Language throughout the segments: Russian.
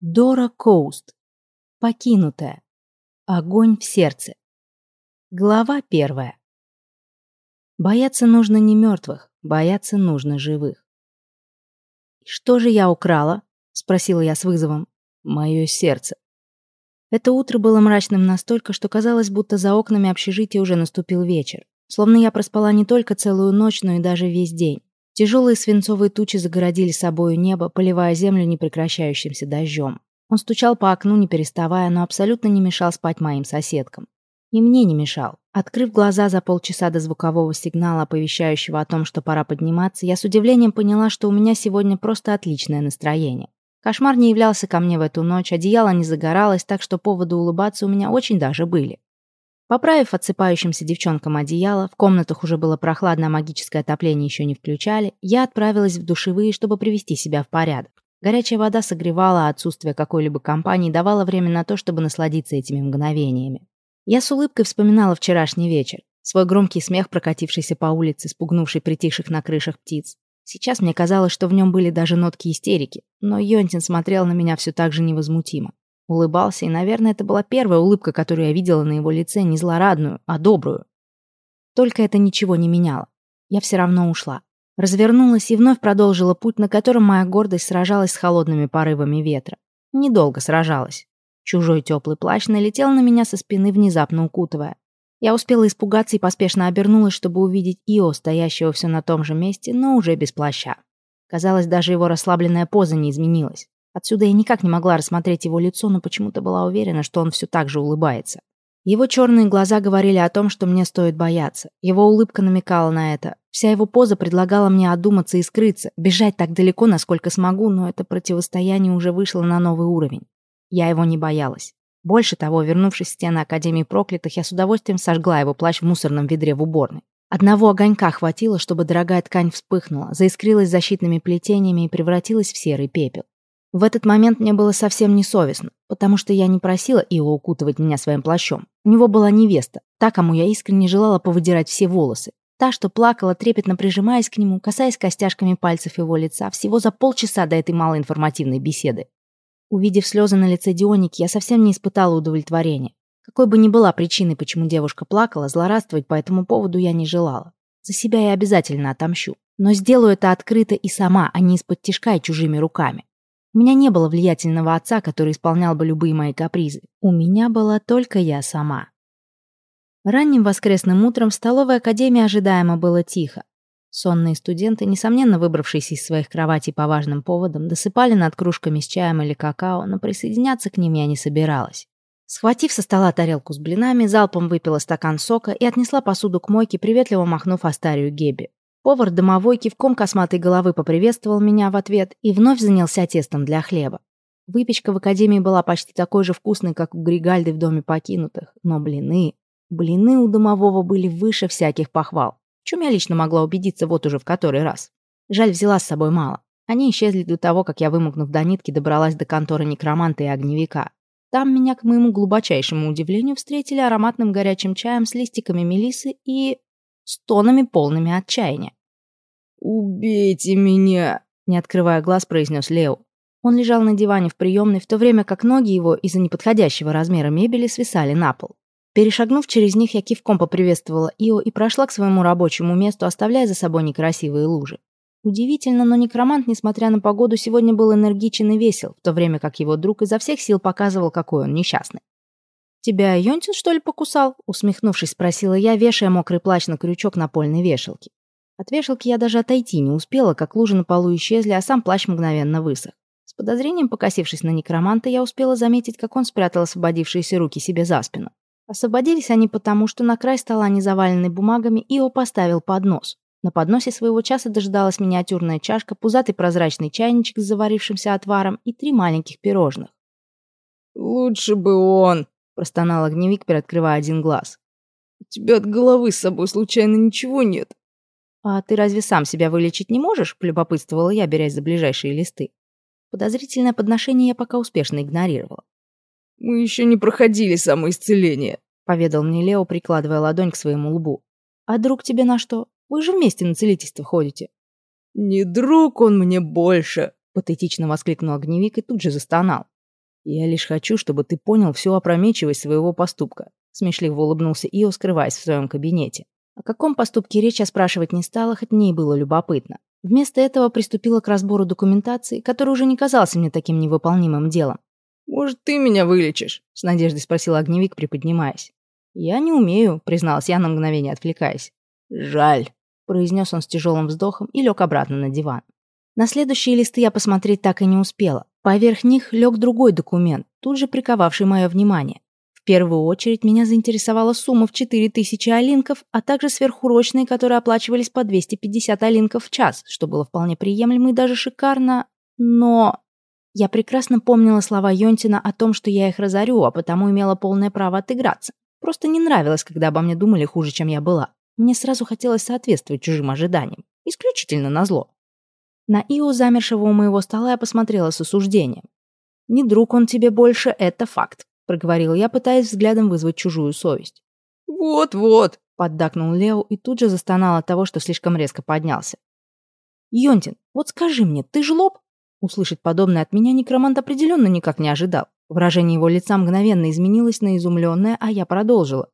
Дора Коуст. Покинутая. Огонь в сердце. Глава первая. Бояться нужно не мертвых, бояться нужно живых. «Что же я украла?» — спросила я с вызовом. «Мое сердце». Это утро было мрачным настолько, что казалось, будто за окнами общежития уже наступил вечер. Словно я проспала не только целую ночь, но и даже весь день. Тяжелые свинцовые тучи загородили собою небо, поливая землю непрекращающимся дождем. Он стучал по окну, не переставая, но абсолютно не мешал спать моим соседкам. И мне не мешал. Открыв глаза за полчаса до звукового сигнала, оповещающего о том, что пора подниматься, я с удивлением поняла, что у меня сегодня просто отличное настроение. Кошмар не являлся ко мне в эту ночь, одеяло не загоралось, так что поводы улыбаться у меня очень даже были. Поправив отсыпающимся девчонкам одеяло, в комнатах уже было прохладно, а магическое отопление еще не включали, я отправилась в душевые, чтобы привести себя в порядок. Горячая вода согревала, а отсутствие какой-либо компании давало время на то, чтобы насладиться этими мгновениями. Я с улыбкой вспоминала вчерашний вечер, свой громкий смех, прокатившийся по улице, спугнувший притихших на крышах птиц. Сейчас мне казалось, что в нем были даже нотки истерики, но Йонтин смотрел на меня все так же невозмутимо. Улыбался, и, наверное, это была первая улыбка, которую я видела на его лице, не злорадную, а добрую. Только это ничего не меняло. Я все равно ушла. Развернулась и вновь продолжила путь, на котором моя гордость сражалась с холодными порывами ветра. Недолго сражалась. Чужой теплый плащ налетел на меня со спины, внезапно укутывая. Я успела испугаться и поспешно обернулась, чтобы увидеть Ио, стоящего все на том же месте, но уже без плаща. Казалось, даже его расслабленная поза не изменилась. Отсюда я никак не могла рассмотреть его лицо, но почему-то была уверена, что он все так же улыбается. Его черные глаза говорили о том, что мне стоит бояться. Его улыбка намекала на это. Вся его поза предлагала мне одуматься и скрыться, бежать так далеко, насколько смогу, но это противостояние уже вышло на новый уровень. Я его не боялась. Больше того, вернувшись в стены Академии Проклятых, я с удовольствием сожгла его плащ в мусорном ведре в уборной. Одного огонька хватило, чтобы дорогая ткань вспыхнула, заискрилась защитными плетениями и превратилась в серый пепел. В этот момент мне было совсем не совестно, потому что я не просила Ио укутывать меня своим плащом. У него была невеста, та, кому я искренне желала повыдирать все волосы. Та, что плакала, трепетно прижимаясь к нему, касаясь костяшками пальцев его лица, всего за полчаса до этой малоинформативной беседы. Увидев слезы на лице Дионики, я совсем не испытала удовлетворения. Какой бы ни была причиной, почему девушка плакала, злорадствовать по этому поводу я не желала. За себя я обязательно отомщу. Но сделаю это открыто и сама, а не из-под тишка и чужими руками. У меня не было влиятельного отца, который исполнял бы любые мои капризы. У меня была только я сама. Ранним воскресным утром в столовой академии ожидаемо было тихо. Сонные студенты, несомненно выбравшиеся из своих кроватей по важным поводам, досыпали над кружками с чаем или какао, но присоединяться к ним я не собиралась. Схватив со стола тарелку с блинами, залпом выпила стакан сока и отнесла посуду к мойке, приветливо махнув Астарию Геби. Повар домовой кивком косматой головы поприветствовал меня в ответ и вновь занялся тестом для хлеба. Выпечка в академии была почти такой же вкусной, как у Григальды в доме покинутых, но блины... Блины у домового были выше всяких похвал, в чем я лично могла убедиться вот уже в который раз. Жаль, взяла с собой мало. Они исчезли до того, как я, вымокнув до нитки, добралась до конторы некроманта и огневика. Там меня, к моему глубочайшему удивлению, встретили ароматным горячим чаем с листиками мелисы и... стонами полными отчаяния. «Убейте меня!» — не открывая глаз, произнес Лео. Он лежал на диване в приемной, в то время как ноги его из-за неподходящего размера мебели свисали на пол. Перешагнув через них, я кивком поприветствовала Ио и прошла к своему рабочему месту, оставляя за собой некрасивые лужи. Удивительно, но некромант, несмотря на погоду, сегодня был энергичен и весел, в то время как его друг изо всех сил показывал, какой он несчастный. «Тебя Йонтин, что ли, покусал?» Усмехнувшись, спросила я, вешая мокрый плащ на крючок напольной вешалки. От вешалки я даже отойти не успела, как лужи на полу исчезли, а сам плащ мгновенно высох. С подозрением покосившись на некроманта, я успела заметить, как он спрятал освободившиеся руки себе за спину. Освободились они потому, что на край стола, не заваленный бумагами, Ио поставил поднос. На подносе своего часа дожидалась миниатюрная чашка, пузатый прозрачный чайничек с заварившимся отваром и три маленьких пирожных. «Лучше бы он!» – простонал огневик, приоткрывая один глаз. «У тебя от головы с собой случайно ничего нет?» «А ты разве сам себя вылечить не можешь?» – полюбопытствовала я, берясь за ближайшие листы. Подозрительное подношение я пока успешно игнорировала. «Мы еще не проходили самоисцеление», — поведал мне Лео, прикладывая ладонь к своему лбу. «А друг тебе на что? Вы же вместе на целительство ходите». «Не друг он мне больше», — патетично воскликнул огневик и тут же застонал. «Я лишь хочу, чтобы ты понял всю опрометчивость своего поступка», смешливо улыбнулся Ио, скрываясь в своем кабинете. О каком поступке речь я спрашивать не стала, хоть мне и было любопытно. Вместо этого приступила к разбору документации, который уже не казался мне таким невыполнимым делом. «Может, ты меня вылечишь?» — с надеждой спросил огневик, приподнимаясь. «Я не умею», — призналась я на мгновение, отвлекаясь. «Жаль», — произнес он с тяжелым вздохом и лег обратно на диван. На следующие листы я посмотреть так и не успела. Поверх них лег другой документ, тут же приковавший мое внимание. Первую очередь меня заинтересовала сумма в 4000 алинков, а также сверхурочные, которые оплачивались по 250 алинков в час, что было вполне приемлемо и даже шикарно, но... Я прекрасно помнила слова Йонтина о том, что я их разорю, а потому имела полное право отыграться. Просто не нравилось, когда обо мне думали хуже, чем я была. Мне сразу хотелось соответствовать чужим ожиданиям. Исключительно назло. На Ио, замершего у моего стола, я посмотрела с осуждением. «Не друг он тебе больше, это факт», — проговорил я, пытаясь взглядом вызвать чужую совесть. «Вот-вот», — поддакнул Лео и тут же застонал от того, что слишком резко поднялся. «Йонтин, вот скажи мне, ты жлоб?» Услышать подобное от меня некромант определенно никак не ожидал. Выражение его лица мгновенно изменилось на изумленное, а я продолжила.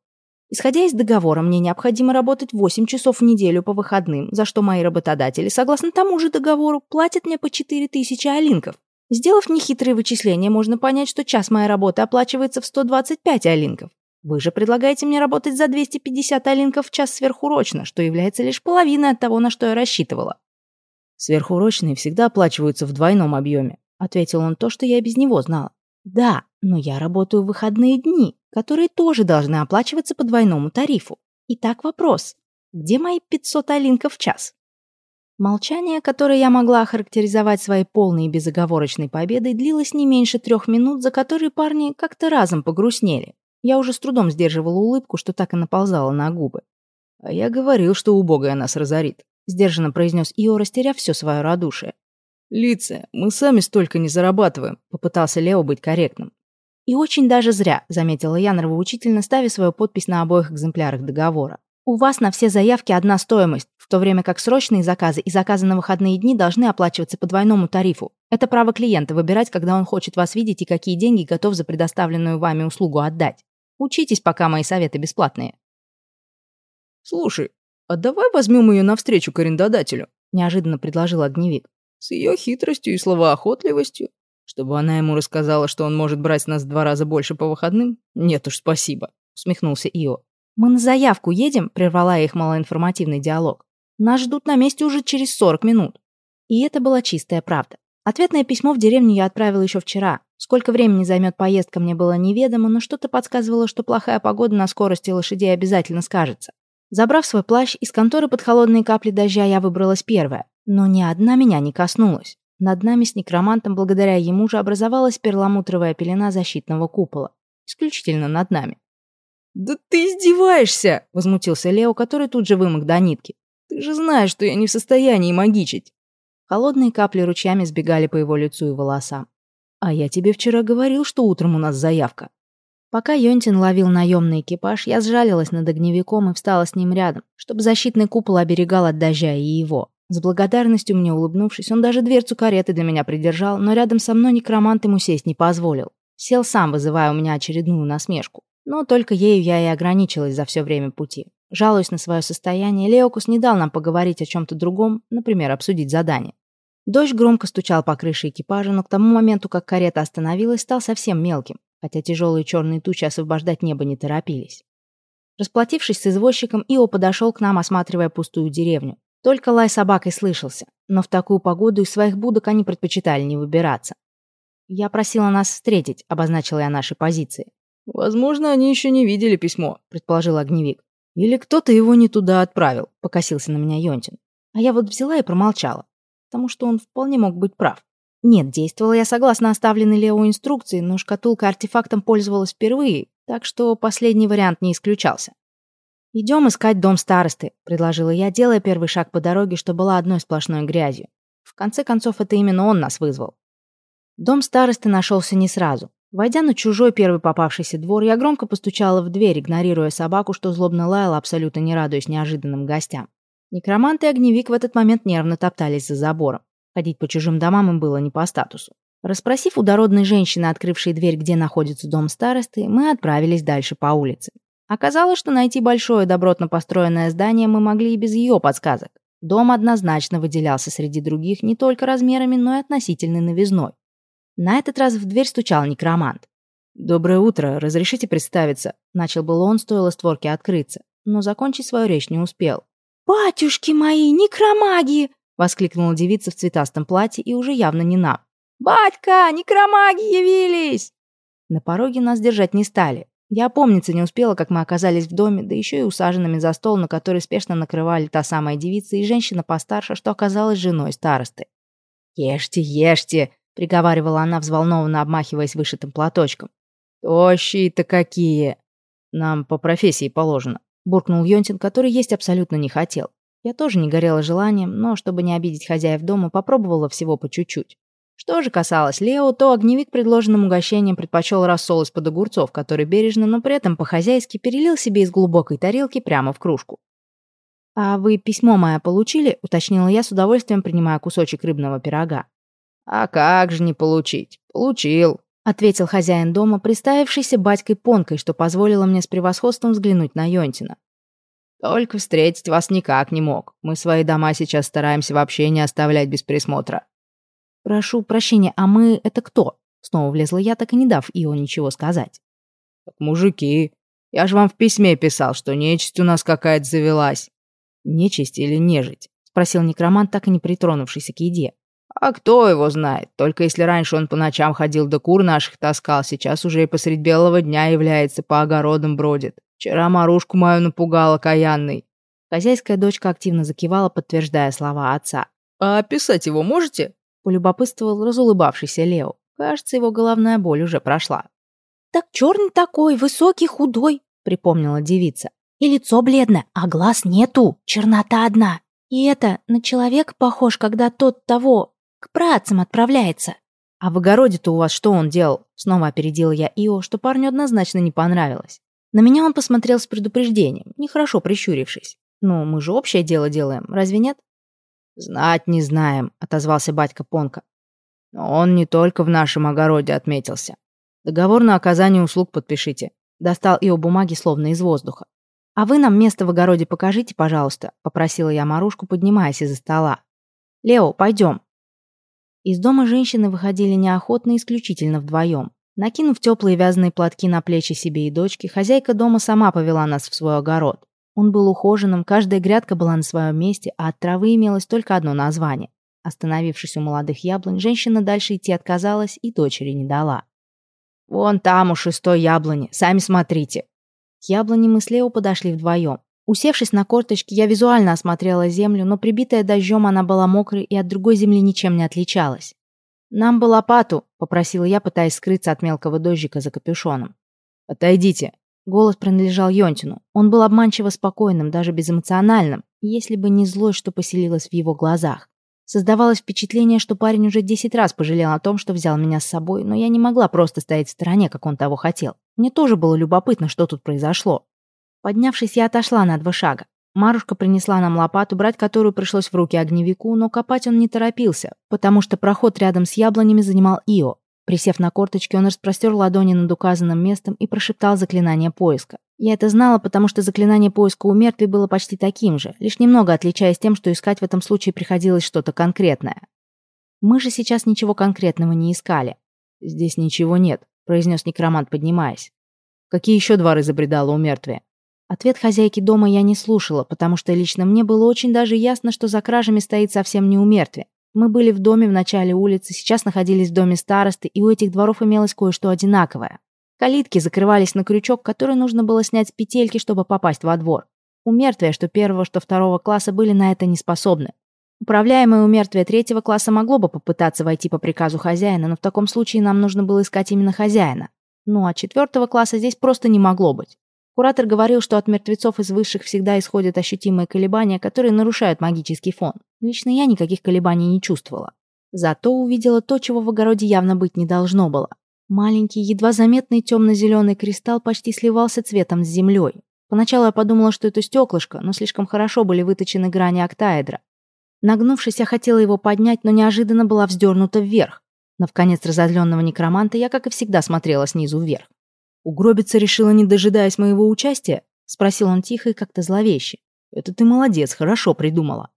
Исходя из договора, мне необходимо работать 8 часов в неделю по выходным, за что мои работодатели, согласно тому же договору, платят мне по 4000 алинков. Сделав нехитрые вычисления, можно понять, что час моей работы оплачивается в 125 алинков. Вы же предлагаете мне работать за 250 алинков в час сверхурочно, что является лишь половиной от того, на что я рассчитывала. Сверхурочные всегда оплачиваются в двойном объеме, ответил он то, что я без него знала. Да, но я работаю в выходные дни, которые тоже должны оплачиваться по двойному тарифу. Итак, вопрос. Где мои 500 алинков в час? Молчание, которое я могла охарактеризовать своей полной и безоговорочной победой, длилось не меньше трех минут, за которые парни как-то разом погрустнели. Я уже с трудом сдерживала улыбку, что так и наползала на губы. «А я говорил, что убогая нас разорит», — сдержанно произнес Ио, растеряв все свое радушие. «Лица, мы сами столько не зарабатываем», — попытался Лео быть корректным. «И очень даже зря», — заметила я нравоучительно, ставя свою подпись на обоих экземплярах договора. «У вас на все заявки одна стоимость, в то время как срочные заказы и заказы на выходные дни должны оплачиваться по двойному тарифу. Это право клиента выбирать, когда он хочет вас видеть и какие деньги готов за предоставленную вами услугу отдать. Учитесь, пока мои советы бесплатные». «Слушай, а давай возьмем ее навстречу к арендодателю», — неожиданно предложил огневик. С ее хитростью и словоохотливостью. Чтобы она ему рассказала, что он может брать нас в два раза больше по выходным? Нет уж, спасибо», — усмехнулся Ио. «Мы на заявку едем?» — прервала их малоинформативный диалог. «Нас ждут на месте уже через 40 минут». И это была чистая правда. Ответное письмо в деревню я отправила еще вчера. Сколько времени займет поездка, мне было неведомо, но что-то подсказывало, что плохая погода на скорости лошадей обязательно скажется. Забрав свой плащ, из конторы под холодные капли дождя я выбралась первая. Но ни одна меня не коснулась. Над нами с некромантом, благодаря ему же, образовалась перламутровая пелена защитного купола. Исключительно над нами. «Да ты издеваешься!» — возмутился Лео, который тут же вымок до нитки. «Ты же знаешь, что я не в состоянии магичить!» Холодные капли ручьями сбегали по его лицу и волосам. «А я тебе вчера говорил, что утром у нас заявка». Пока Йонтин ловил наемный экипаж, я сжалилась над огневиком и встала с ним рядом, чтобы защитный купол оберегал от дождя и его. С благодарностью мне улыбнувшись, он даже дверцу кареты для меня придержал, но рядом со мной некромант ему сесть не позволил. Сел сам, вызывая у меня очередную насмешку. Но только ею я и ограничилась за все время пути. Жалуясь на свое состояние, Леокус не дал нам поговорить о чем-то другом, например, обсудить задание. Дождь громко стучал по крыше экипажа, но к тому моменту, как карета остановилась, стал совсем мелким, хотя тяжелые черные тучи освобождать небо не торопились. Расплатившись с извозчиком, Ио подошел к нам, осматривая пустую деревню. Только лай собак и слышался, но в такую погоду из своих будок они предпочитали не выбираться. «Я просила нас встретить», — обозначила я наши позиции. «Возможно, они еще не видели письмо», — предположил огневик. «Или кто-то его не туда отправил», — покосился на меня Йонтин. А я вот взяла и промолчала, потому что он вполне мог быть прав. Нет, действовала я согласно оставленной Лео инструкции, но шкатулка артефактом пользовалась впервые, так что последний вариант не исключался. «Идем искать дом старосты», — предложила я, делая первый шаг по дороге, что была одной сплошной грязью. В конце концов, это именно он нас вызвал. Дом старосты нашелся не сразу. Войдя на чужой первый попавшийся двор, я громко постучала в дверь, игнорируя собаку, что злобно лаяла, абсолютно не радуясь неожиданным гостям. Некромант и огневик в этот момент нервно топтались за забором. Ходить по чужим домам им было не по статусу. Расспросив у дородной женщины, открывшей дверь, где находится дом старосты, мы отправились дальше по улице. Оказалось, что найти большое добротно построенное здание мы могли и без ее подсказок. Дом однозначно выделялся среди других не только размерами, но и относительной новизной. На этот раз в дверь стучал некромант. «Доброе утро, разрешите представиться?» Начал был он, стоило створке открыться, но закончить свою речь не успел. «Батюшки мои, некромаги!» Воскликнула девица в цветастом платье и уже явно не нам. «Батька, некромаги явились!» На пороге нас держать не стали. Я помниться не успела, как мы оказались в доме, да еще и усаженными за стол, на который спешно накрывали та самая девица и женщина постарше, что оказалась женой старосты. «Ешьте, ешьте!» — приговаривала она, взволнованно обмахиваясь вышитым платочком. «Тощие-то какие! Нам по профессии положено», — буркнул Йонтин, который есть абсолютно не хотел. Я тоже не горела желанием, но, чтобы не обидеть хозяев дома, попробовала всего по чуть-чуть. Что же касалось Лео, то огневик предложенным угощением предпочел рассол из-под огурцов, который бережно, но при этом по-хозяйски перелил себе из глубокой тарелки прямо в кружку. «А вы письмо мое получили?» — уточнила я с удовольствием, принимая кусочек рыбного пирога. «А как же не получить? Получил», — ответил хозяин дома, приставившийся батькой Понкой, что позволило мне с превосходством взглянуть на Йонтина. Только встретить вас никак не мог. Мы свои дома сейчас стараемся вообще не оставлять без присмотра. Прошу прощения, а мы это кто? Снова влезла я, так и не дав Ио ничего сказать. Так мужики. Я же вам в письме писал, что нечисть у нас какая-то завелась. Нечисть или нежить? Спросил некромант, так и не притронувшийся к еде. А кто его знает? Только если раньше он по ночам ходил да кур наших таскал, сейчас уже и посредь белого дня является, по огородам бродит. Вчера Марушку мою напугала каянный». Хозяйская дочка активно закивала, подтверждая слова отца. «А описать его можете?» Полюбопытствовал разулыбавшийся Лео. Кажется, его головная боль уже прошла. «Так черный такой, высокий, худой», — припомнила девица. «И лицо бледное, а глаз нету, чернота одна. И это на человека похож, когда тот того к працам отправляется». «А в огороде-то у вас что он делал?» Снова опередила я Ио, что парню однозначно не понравилось. На меня он посмотрел с предупреждением, нехорошо прищурившись. «Ну, мы же общее дело делаем, разве нет?» «Знать не знаем», — отозвался батька Понка. «Но он не только в нашем огороде отметился. Договор на оказание услуг подпишите». Достал Ио бумаги словно из воздуха. «А вы нам место в огороде покажите, пожалуйста», — попросила я Марушку, поднимаясь из-за стола. «Лео, пойдем». Из дома женщины выходили неохотно исключительно вдвоем. Накинув теплые вязаные платки на плечи себе и дочке, хозяйка дома сама повела нас в свой огород. Он был ухоженным, каждая грядка была на своем месте, а от травы имелось только одно название. Остановившись у молодых яблонь, женщина дальше идти отказалась и дочери не дала. «Вон там у шестой яблони, сами смотрите». К яблоне мы с Лео подошли вдвоем. Усевшись на корточки, я визуально осмотрела землю, но прибитая дождем она была мокрой и от другой земли ничем не отличалась. «Нам бы лопату», — попросила я, пытаясь скрыться от мелкого дождика за капюшоном. «Отойдите». Голос принадлежал Йонтину. Он был обманчиво спокойным, даже безэмоциональным, если бы не злость, что поселилась в его глазах. Создавалось впечатление, что парень уже десять раз пожалел о том, что взял меня с собой, но я не могла просто стоять в стороне, как он того хотел. Мне тоже было любопытно, что тут произошло. Поднявшись, я отошла на два шага. Марушка принесла нам лопату, брать которую пришлось в руки огневику, но копать он не торопился, потому что проход рядом с яблонями занимал Ио. Присев на корточки, он распростер ладони над указанным местом и прошептал заклинание поиска. Я это знала, потому что заклинание поиска у мертвей было почти таким же, лишь немного отличаясь тем, что искать в этом случае приходилось что-то конкретное. Мы же сейчас ничего конкретного не искали. «Здесь ничего нет», — произнес некромант, поднимаясь. «Какие еще дворы забредало у мертвия?» Ответ хозяйки дома я не слушала, потому что лично мне было очень даже ясно, что за кражами стоит совсем не у мертвия. Мы были в доме в начале улицы, сейчас находились в доме старосты, и у этих дворов имелось кое-что одинаковое. Калитки закрывались на крючок, который нужно было снять с петельки, чтобы попасть во двор. У что первого, что второго класса, были на это не способны. Управляемое у третьего класса могло бы попытаться войти по приказу хозяина, но в таком случае нам нужно было искать именно хозяина. Ну а четвертого класса здесь просто не могло быть. Куратор говорил, что от мертвецов из высших всегда исходят ощутимые колебания, которые нарушают магический фон. Лично я никаких колебаний не чувствовала. Зато увидела то, чего в огороде явно быть не должно было. Маленький, едва заметный темно-зеленый кристалл почти сливался цветом с землей. Поначалу я подумала, что это стеклышко, но слишком хорошо были выточены грани октаэдра. Нагнувшись, я хотела его поднять, но неожиданно была вздернута вверх. На вконец разозленного некроманта я, как и всегда, смотрела снизу вверх. «Угробиться решила, не дожидаясь моего участия?» — спросил он тихо и как-то зловеще. «Это ты молодец, хорошо придумала».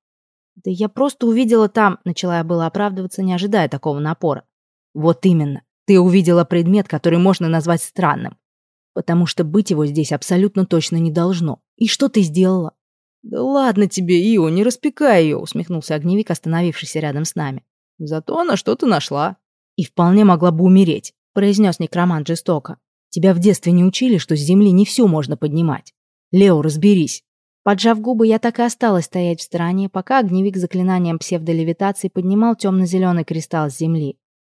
«Да я просто увидела там...» — начала я было оправдываться, не ожидая такого напора. «Вот именно. Ты увидела предмет, который можно назвать странным. Потому что быть его здесь абсолютно точно не должно. И что ты сделала?» «Да ладно тебе, Ио, не распекай ее», — усмехнулся огневик, остановившийся рядом с нами. «Зато она что-то нашла». «И вполне могла бы умереть», — произнес некромант жестоко. «Тебя в детстве не учили, что с земли не все можно поднимать. Лео, разберись». Поджав губы, я так и осталась стоять в стороне, пока огневик заклинанием псевдолевитации поднимал темно-зеленый кристалл с земли.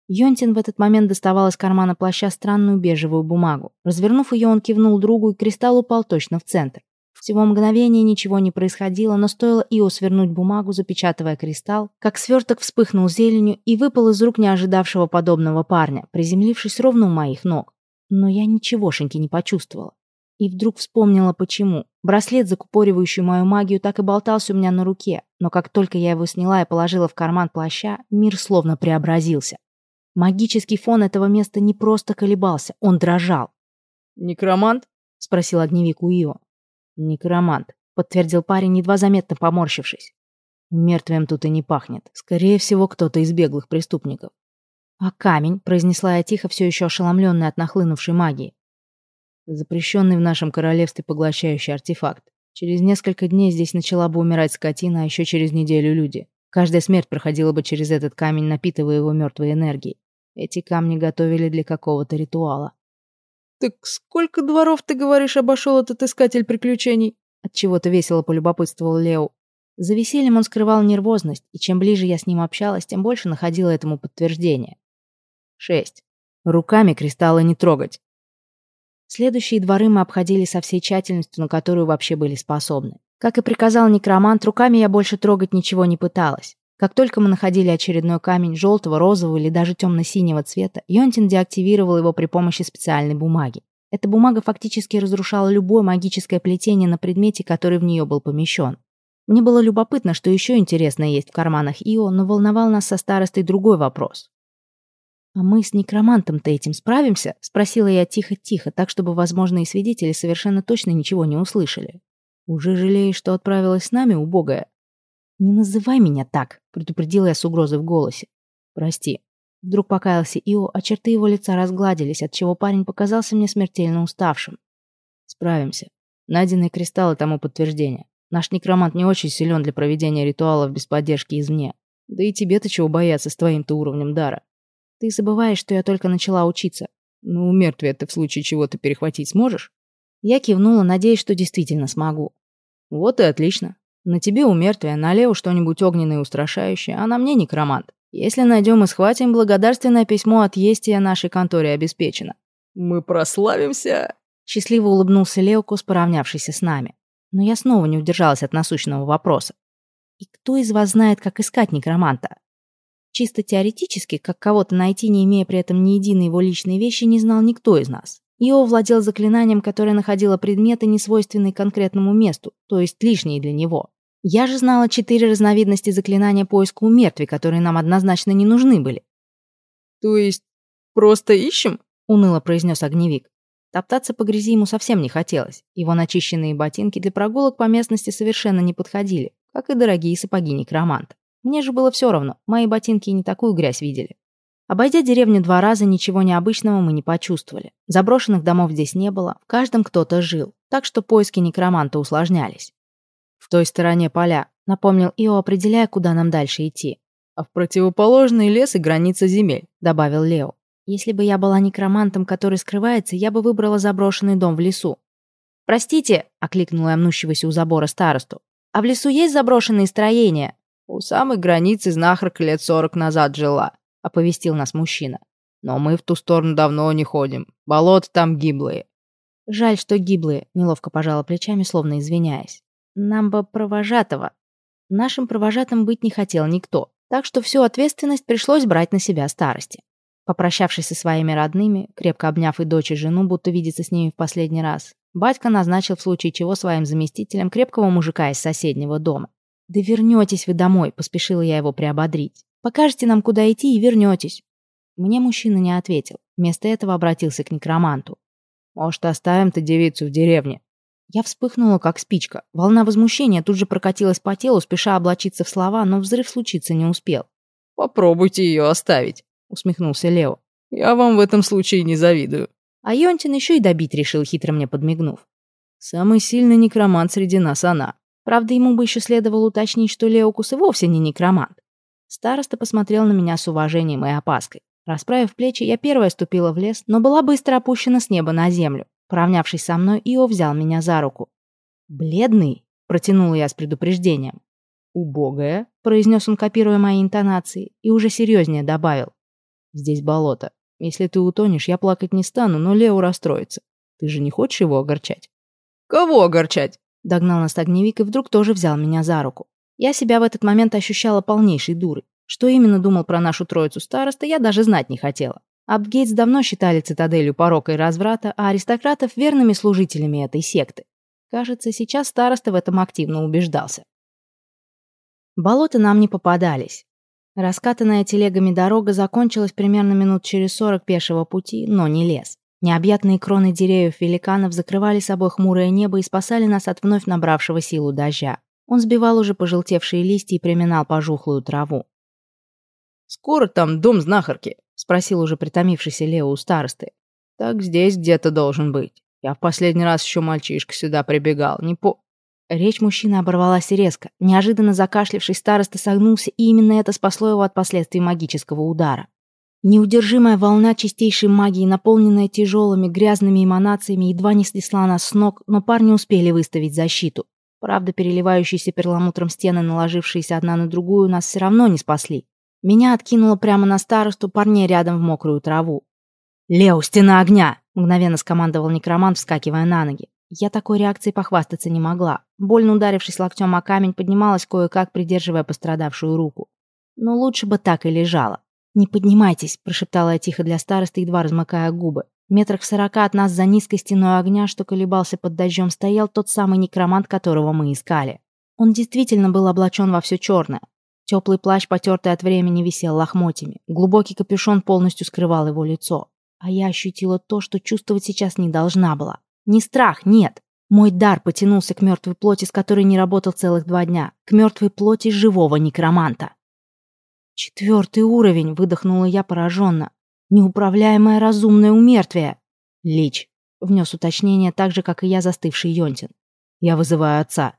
Йонтин в этот момент доставал из кармана плаща странную бежевую бумагу. Развернув ее, он кивнул другу, и кристалл упал точно в центр. Всего мгновения ничего не происходило, но стоило Ио свернуть бумагу, запечатывая кристалл, как сверток вспыхнул зеленью и выпал из рук неожидавшего подобного парня, приземлившись ровно у моих ног. Но я ничегошеньки не почувствовала. И вдруг вспомнила, почему. Браслет, закупоривающий мою магию, так и болтался у меня на руке, но как только я его сняла и положила в карман плаща, мир словно преобразился. Магический фон этого места не просто колебался, он дрожал. «Некромант?» — спросил огневик Уио. «Некромант», — подтвердил парень, едва заметно поморщившись. «Мертвым тут и не пахнет. Скорее всего, кто-то из беглых преступников». «А камень?» — произнесла я тихо, все еще ошеломленная от нахлынувшей магии. «Запрещенный в нашем королевстве поглощающий артефакт. Через несколько дней здесь начала бы умирать скотина, а еще через неделю люди. Каждая смерть проходила бы через этот камень, напитывая его мертвой энергией. Эти камни готовили для какого-то ритуала. «Так сколько дворов, ты говоришь, обошел этот искатель приключений?» Отчего-то весело полюбопытствовал Лео. За весельем он скрывал нервозность, и чем ближе я с ним общалась, тем больше находила этому подтверждение. Шесть. Руками кристаллы не трогать. Следующие дворы мы обходили со всей тщательностью, на которую вообще были способны. Как и приказал некромант, руками я больше трогать ничего не пыталась. Как только мы находили очередной камень желтого, розового или даже темно-синего цвета, Йонтин деактивировал его при помощи специальной бумаги. Эта бумага фактически разрушала любое магическое плетение на предмете, который в нее был помещен. Мне было любопытно, что еще интересное есть в карманах Ио, но волновал нас со старостой другой вопрос. «А мы с некромантом-то этим справимся?» — спросила я тихо-тихо, так, чтобы возможные свидетели совершенно точно ничего не услышали. «Уже жалеешь, что отправилась с нами, убогая?» «Не называй меня так», — предупредила я с угрозой в голосе. «Прости». Вдруг покаялся Ио, а черты его лица разгладились, отчего парень показался мне смертельно уставшим. «Справимся. Найденные кристаллы тому подтверждение. Наш некромант не очень силен для проведения ритуалов без поддержки извне. Да и тебе-то чего бояться с твоим-то уровнем дара? Ты забываешь, что я только начала учиться. Ну, мертвее ты в случае чего-то перехватить сможешь?» Я кивнула, надеясь, что действительно смогу. «Вот и отлично. На тебе у мертвия, на Лео что-нибудь огненное и устрашающее, а на мне некромант. Если найдем и схватим, благодарственное письмо от Естия нашей конторе обеспечено». «Мы прославимся!» Счастливо улыбнулся Леокус, поравнявшийся с нами. Но я снова не удержалась от насущного вопроса. И кто из вас знает, как искать некроманта? Чисто теоретически, как кого-то найти, не имея при этом ни единой его личной вещи, не знал никто из нас. Ио владел заклинанием, которое находило предметы, несвойственные конкретному месту, то есть лишние для него. Я же знала четыре разновидности заклинания поиска у мертвей, которые нам однозначно не нужны были. «То есть просто ищем?» — уныло произнес огневик. Топтаться по грязи ему совсем не хотелось. Его начищенные ботинки для прогулок по местности совершенно не подходили, как и дорогие сапоги некроманта. Мне же было все равно, мои ботинки и не такую грязь видели. Обойдя деревню два раза, ничего необычного мы не почувствовали. Заброшенных домов здесь не было, в каждом кто-то жил, так что поиски некроманта усложнялись. «В той стороне поля», — напомнил Ио, определяя, куда нам дальше идти. «А в противоположный лес и граница земель», — добавил Лео. «Если бы я была некромантом, который скрывается, я бы выбрала заброшенный дом в лесу». «Простите», — окликнула я мнущегося у забора старосту. «А в лесу есть заброшенные строения?» «У самой границы знахарка лет сорок назад жила», — оповестил нас мужчина. «Но мы в ту сторону давно не ходим. Болота там гиблые». «Жаль, что гиблые», — неловко пожала плечами, словно извиняясь. «Нам бы провожатого». Нашим провожатым быть не хотел никто, так что всю ответственность пришлось брать на себя старости. Попрощавшись со своими родными, крепко обняв и дочь и жену, будто видеться с ними в последний раз, батька назначил в случае чего своим заместителем крепкого мужика из соседнего дома. «Да вернетесь вы домой», — поспешила я его приободрить. Покажете нам, куда идти, и вернетесь». Мне мужчина не ответил. Вместо этого обратился к некроманту. «Может, оставим-то девицу в деревне?» Я вспыхнула, как спичка. Волна возмущения тут же прокатилась по телу, спеша облачиться в слова, но взрыв случиться не успел. «Попробуйте ее оставить», — усмехнулся Лео. «Я вам в этом случае не завидую». А Йонтин еще и добить решил, хитро мне подмигнув. «Самый сильный некромант среди нас она». Правда, ему бы еще следовало уточнить, что Леокус и вовсе не некромант. Староста посмотрел на меня с уважением и опаской. Расправив плечи, я первая ступила в лес, но была быстро опущена с неба на землю. Поравнявшись со мной, Ио взял меня за руку. «Бледный?» — протянула я с предупреждением. «Убогая?» — произнес он, копируя мои интонации, и уже серьезнее добавил. «Здесь болото. Если ты утонешь, я плакать не стану, но Лео расстроится. Ты же не хочешь его огорчать?» «Кого огорчать?» — догнал нас огневик и вдруг тоже взял меня за руку. Я себя в этот момент ощущала полнейшей дурой. Что именно думал про нашу троицу староста, я даже знать не хотела. Апгейтс давно считали цитаделью порока и разврата, а аристократов верными служителями этой секты. Кажется, сейчас староста в этом активно убеждался. Болота нам не попадались. Раскатанная телегами дорога закончилась примерно минут через сорок пешего пути, но не лес. Необъятные кроны деревьев великанов закрывали собой хмурое небо и спасали нас от вновь набравшего силу дождя. Он сбивал уже пожелтевшие листья и приминал пожухлую траву. «Скоро там дом знахарки?» спросил уже притомившийся Лео у старосты. Так здесь где-то должен быть. Я в последний раз еще мальчишка сюда прибегал, не по... Речь мужчины оборвалась резко. Неожиданно закашлявший староста согнулся, и именно это спасло его от последствий магического удара. Неудержимая волна чистейшей магии, наполненная тяжелыми грязными эманациями, едва не снесла нас с ног, но парни успели выставить защиту. Правда, переливающиеся перламутром стены, наложившиеся одна на другую, нас все равно не спасли. Меня откинуло прямо на старосту, парней рядом в мокрую траву. «Лео, стена огня!» — мгновенно скомандовал некромант, вскакивая на ноги. Я такой реакцией похвастаться не могла. Больно ударившись локтем о камень, поднималась кое-как, придерживая пострадавшую руку. Но лучше бы так и лежала. «Не поднимайтесь», — прошептала я тихо для старосты, едва размыкая губы. Метрах в сорока от нас за низкой стеной огня, что колебался под дождем, стоял тот самый некромант, которого мы искали. Он действительно был облачен во все черное. Теплый плащ, потертый от времени, висел лохмотьями. Глубокий капюшон полностью скрывал его лицо. А я ощутила то, что чувствовать сейчас не должна была. Не страх, нет. Мой дар потянулся к мертвой плоти, с которой не работал целых два дня. К мертвой плоти живого некроманта. «Четвертый уровень», — выдохнула я пораженно. «Неуправляемое разумное умертвие». «Лич», — внес уточнение, так же, как и я, застывший Йонтин. «Я вызываю отца».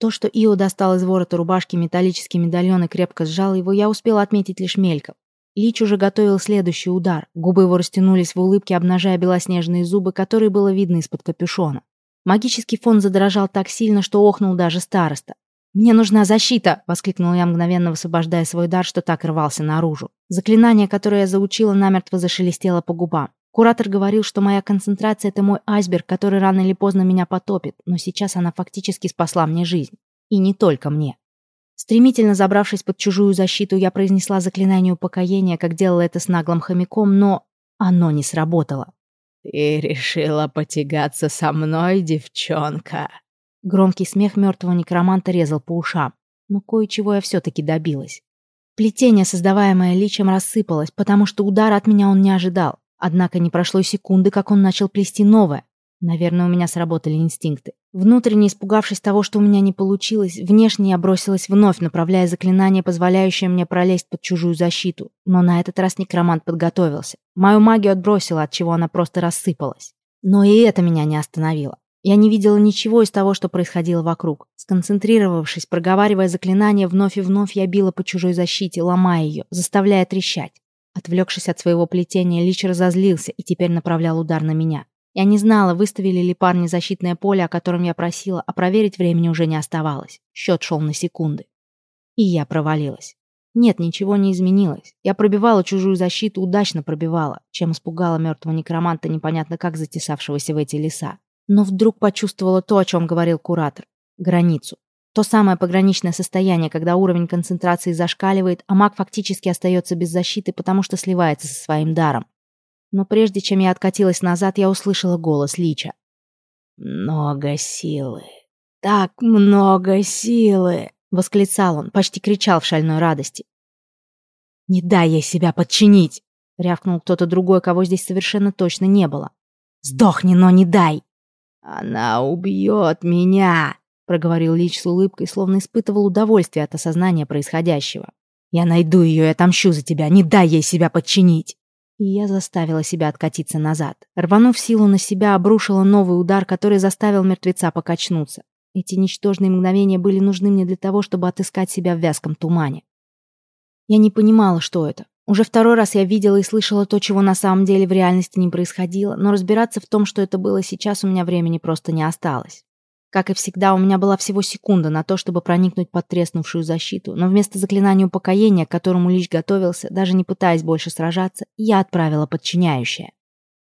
То, что Ио достал из ворота рубашки металлический медальон и крепко сжал его, я успела отметить лишь мельком. Лич уже готовил следующий удар. Губы его растянулись в улыбке, обнажая белоснежные зубы, которые было видно из-под капюшона. Магический фон задрожал так сильно, что охнул даже староста. «Мне нужна защита!» — воскликнула я, мгновенно высвобождая свой дар, что так рвался наружу. Заклинание, которое я заучила, намертво зашелестело по губам. Куратор говорил, что моя концентрация — это мой айсберг, который рано или поздно меня потопит, но сейчас она фактически спасла мне жизнь. И не только мне. Стремительно забравшись под чужую защиту, я произнесла заклинание упокоения, как делала это с наглым хомяком, но оно не сработало. «Ты решила потягаться со мной, девчонка?» Громкий смех мертвого некроманта резал по ушам. Но кое-чего я все-таки добилась. Плетение, создаваемое личем, рассыпалось, потому что удара от меня он не ожидал. Однако не прошло секунды, как он начал плести новое. Наверное, у меня сработали инстинкты. Внутренне испугавшись того, что у меня не получилось, внешне я бросилась вновь, направляя заклинание, позволяющее мне пролезть под чужую защиту. Но на этот раз некромант подготовился. Мою магию отбросила, от чего она просто рассыпалась. Но и это меня не остановило. Я не видела ничего из того, что происходило вокруг. Сконцентрировавшись, проговаривая заклинание, вновь и вновь я била по чужой защите, ломая ее, заставляя трещать. Отвлекшись от своего плетения, Лич разозлился и теперь направлял удар на меня. Я не знала, выставили ли парни защитное поле, о котором я просила, а проверить времени уже не оставалось. Счет шел на секунды. И я провалилась. Нет, ничего не изменилось. Я пробивала чужую защиту, удачно пробивала, чем испугала мертвого некроманта, непонятно как затесавшегося в эти леса. Но вдруг почувствовала то, о чем говорил куратор. Границу. То самое пограничное состояние, когда уровень концентрации зашкаливает, а маг фактически остается без защиты, потому что сливается со своим даром. Но прежде чем я откатилась назад, я услышала голос Лича. «Много силы! Так много силы!» — восклицал он, почти кричал в шальной радости. «Не дай ей себя подчинить!» — рявкнул кто-то другой, кого здесь совершенно точно не было. «Сдохни, но не дай!» «Она убьет меня!» — проговорил Лич с улыбкой, словно испытывал удовольствие от осознания происходящего. «Я найду ее и отомщу за тебя, не дай ей себя подчинить!» И я заставила себя откатиться назад. Рванув силу на себя, обрушила новый удар, который заставил мертвеца покачнуться. Эти ничтожные мгновения были нужны мне для того, чтобы отыскать себя в вязком тумане. Я не понимала, что это. Уже второй раз я видела и слышала то, чего на самом деле в реальности не происходило, но разбираться в том, что это было сейчас, у меня времени просто не осталось. Как и всегда, у меня была всего секунда на то, чтобы проникнуть под треснувшую защиту, но вместо заклинания упокоения, к которому Лич готовился, даже не пытаясь больше сражаться, я отправила подчиняющее.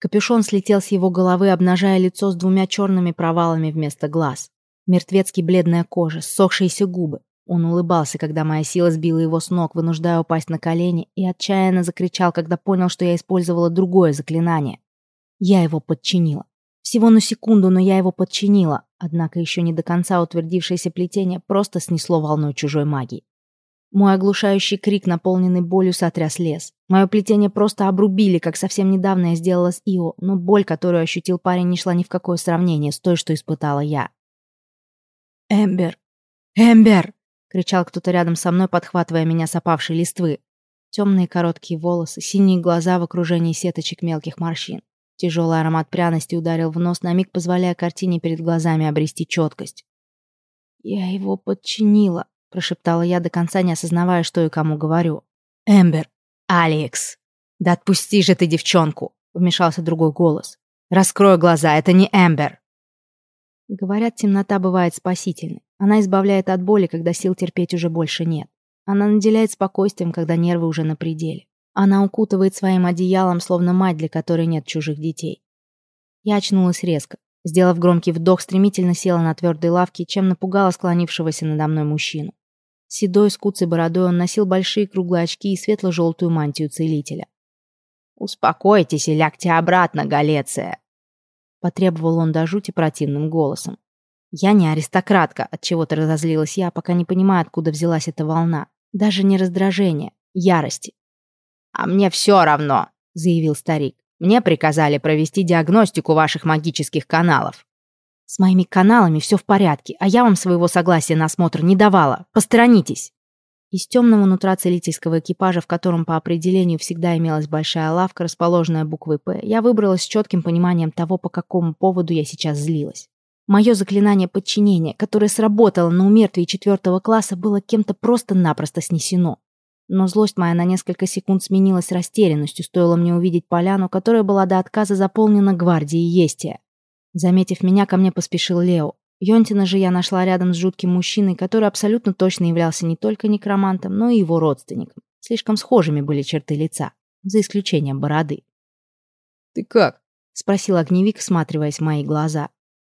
Капюшон слетел с его головы, обнажая лицо с двумя черными провалами вместо глаз. Мертвецки бледная кожа, ссохшиеся губы. Он улыбался, когда моя сила сбила его с ног, вынуждая упасть на колени, и отчаянно закричал, когда понял, что я использовала другое заклинание. Я его подчинила. Всего на секунду, но я его подчинила, однако еще не до конца утвердившееся плетение просто снесло волной чужой магии. Мой оглушающий крик, наполненный болью, сотряс лес. Мое плетение просто обрубили, как совсем недавно я сделала с Ио, но боль, которую ощутил парень, не шла ни в какое сравнение с той, что испытала я. «Эмбер! Эмбер!» Кричал кто-то рядом со мной, подхватывая меня с опавшей листвы. Темные короткие волосы, синие глаза в окружении сеточек мелких морщин. Тяжелый аромат пряности ударил в нос, на миг позволяя картине перед глазами обрести четкость. «Я его подчинила», — прошептала я до конца, не осознавая, что и кому говорю. «Эмбер! Алекс! Да отпусти же ты девчонку!» — вмешался другой голос. «Раскрой глаза, это не Эмбер!» Говорят, темнота бывает спасительной. Она избавляет от боли, когда сил терпеть уже больше нет. Она наделяет спокойствием, когда нервы уже на пределе. Она укутывает своим одеялом, словно мать, для которой нет чужих детей. Я очнулась резко. Сделав громкий вдох, стремительно села на твердой лавке, чем напугала склонившегося надо мной мужчину. Седой, с куцей бородой он носил большие круглые очки и светло-желтую мантию целителя. «Успокойтесь и лягте обратно, Галеция!» Потребовал он до жути противным голосом. Я не аристократка, от чего то разозлилась я, пока не понимаю, откуда взялась эта волна. Даже не раздражение, ярости. «А мне все равно», — заявил старик. «Мне приказали провести диагностику ваших магических каналов». «С моими каналами все в порядке, а я вам своего согласия на осмотр не давала. Посторонитесь!» Из темного нутра целительского экипажа, в котором по определению всегда имелась большая лавка, расположенная буквой «П», я выбралась с четким пониманием того, по какому поводу я сейчас злилась. Мое заклинание подчинения, которое сработало на умертвии четвертого класса, было кем-то просто-напросто снесено. Но злость моя на несколько секунд сменилась растерянностью, стоило мне увидеть поляну, которая была до отказа заполнена гвардией Естия. Заметив меня, ко мне поспешил Лео. Йонтина же я нашла рядом с жутким мужчиной, который абсолютно точно являлся не только некромантом, но и его родственником. Слишком схожими были черты лица, за исключением бороды. «Ты как?» — спросил огневик, всматриваясь в мои глаза.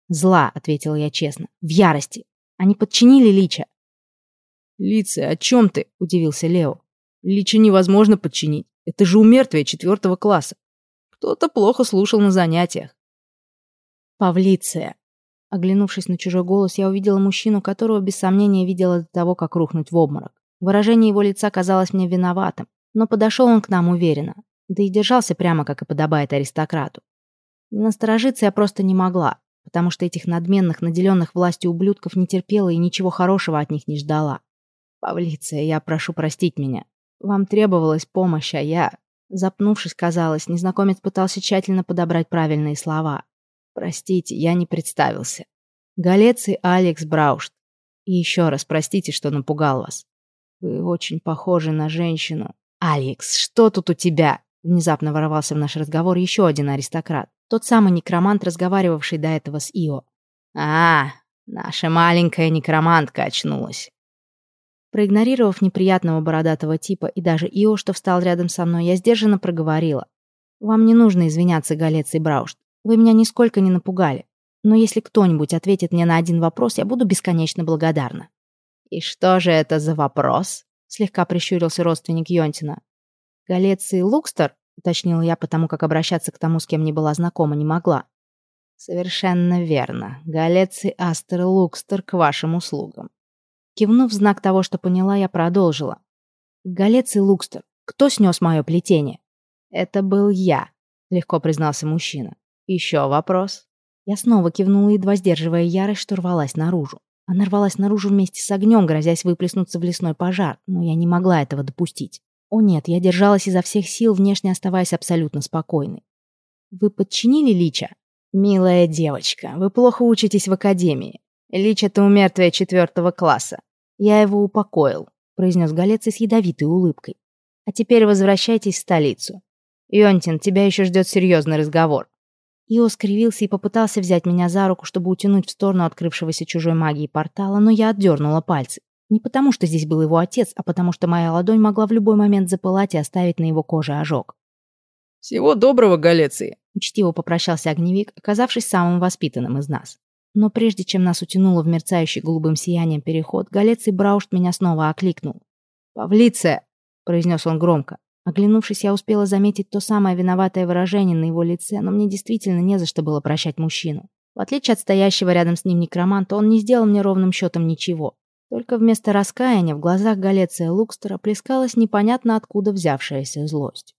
«Зла», — ответила я честно, — «в ярости. Они подчинили Лича». «Лица, о чем ты?» — удивился Лео. «Лича невозможно подчинить. Это же у мертвия четвертого класса. Кто-то плохо слушал на занятиях». «Павлиция». Оглянувшись на чужой голос, я увидела мужчину, которого без сомнения видела до того, как рухнуть в обморок. Выражение его лица казалось мне виноватым, но подошел он к нам уверенно, да и держался прямо, как и подобает аристократу. Насторожиться я просто не могла потому что этих надменных, наделенных властью ублюдков не терпела и ничего хорошего от них не ждала. «Павлиция, я прошу простить меня. Вам требовалась помощь, а я...» Запнувшись, казалось, незнакомец пытался тщательно подобрать правильные слова. «Простите, я не представился. Галеций Алекс Браушт. И еще раз простите, что напугал вас. Вы очень похожи на женщину. Алекс, что тут у тебя?» Внезапно ворвался в наш разговор еще один аристократ. Тот самый некромант, разговаривавший до этого с Ио. «А, наша маленькая некромантка очнулась». Проигнорировав неприятного бородатого типа и даже Ио, что встал рядом со мной, я сдержанно проговорила. «Вам не нужно извиняться, Галец и Браушт. Вы меня нисколько не напугали. Но если кто-нибудь ответит мне на один вопрос, я буду бесконечно благодарна». «И что же это за вопрос?» Слегка прищурился родственник Йонтина. «Галец и Лукстер?» Уточнила я, потому как обращаться к тому, с кем не была знакома, не могла. «Совершенно верно. Галец и Астер Лукстер к вашим услугам». Кивнув знак того, что поняла, я продолжила. «Галец и Лукстер, кто снес мое плетение?» Это был я, легко признался мужчина. Еще вопрос? Я снова кивнула, едва сдерживая ярость, что рвалась наружу. Она рвалась наружу вместе с огнем, грозясь выплеснуться в лесной пожар, но я не могла этого допустить. О нет, я держалась изо всех сил, внешне оставаясь абсолютно спокойной. «Вы подчинили Лича?» «Милая девочка, вы плохо учитесь в академии. Лич — это у мертвия четвертого класса. Я его упокоил», — произнес Галец с ядовитой улыбкой. «А теперь возвращайтесь в столицу. Йонтин, тебя еще ждет серьезный разговор». Ио скривился и попытался взять меня за руку, чтобы утянуть в сторону открывшегося чужой магии портала, но я отдернула пальцы. Не потому, что здесь был его отец, а потому, что моя ладонь могла в любой момент запылать и оставить на его коже ожог. «Всего доброго, Галеции!» — учтиво попрощался огневик, оказавшись самым воспитанным из нас. Но прежде чем нас утянуло в мерцающий голубым сиянием переход, Галеций Браушт меня снова окликнул. «Павлиция!» — произнес он громко. Оглянувшись, я успела заметить то самое виноватое выражение на его лице, но мне действительно не за что было прощать мужчину. В отличие от стоящего рядом с ним некроманта, он не сделал мне ровным счетом ничего. Только вместо раскаяния в глазах Галеция Лукстера плескалась непонятно откуда взявшаяся злость.